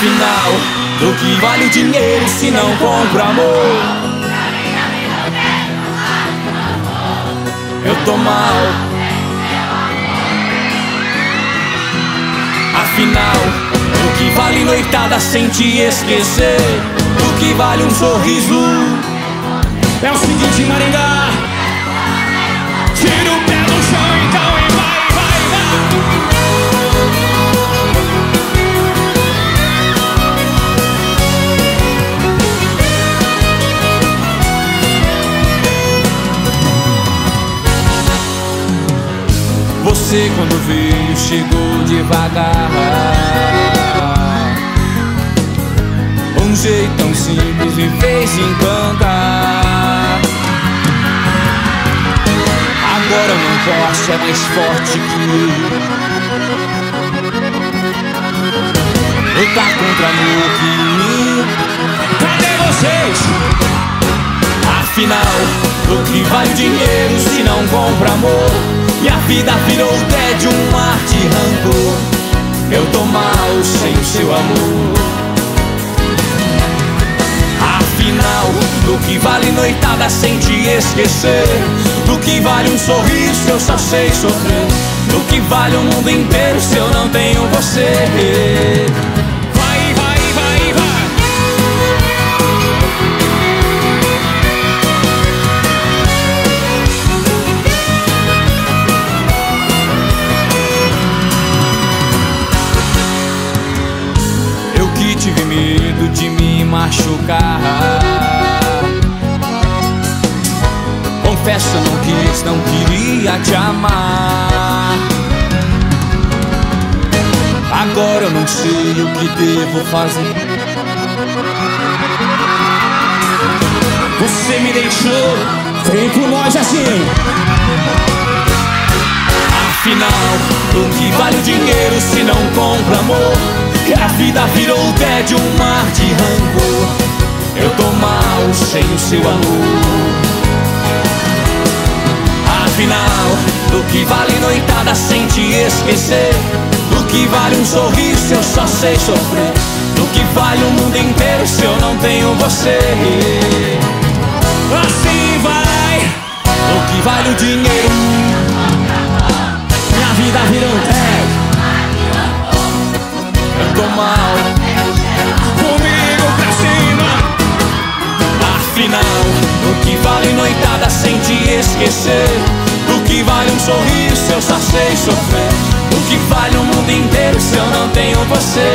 Do que vale o dinheiro se não compra amor? Eu tô mal. Afinal, o que vale noitada sem te esquecer? O que vale um sorriso? É o seguinte, Maringá. Você quando veio chegou devagar Um jeito tão simples me fez encantar Agora não posso, é mais forte que eu Lutar contra amor que Cadê vocês? Afinal, o que vale dinheiro se não compra amor? E a vida virou tédio, um mar de rancor. Eu tô mal sem o seu amor. Afinal, do que vale noitada sem te esquecer? Do que vale um sorriso eu só sei sofrer? Do que vale o mundo inteiro se eu não tenho você machucar Confesso, não quis, não queria te amar Agora eu não sei o que devo fazer Você me deixou, vem com nós assim. Afinal, o que vale o dinheiro se não compra amor? Que a vida virou tédio, um mar de rancor Eu tô mal sem o seu amor Afinal, do que vale noitada sem te esquecer? Do que vale um sorriso eu só sei sofrer? Do que vale o mundo inteiro se eu não tenho você? Assim vai. Do que vale o dinheiro? Minha vida virou um tédio. Eu tô mal Comigo pra cima. Afinal, o que vale noitada sem te esquecer? O que vale um sorriso se eu só sei sofrer? O que vale o mundo inteiro se eu não tenho você?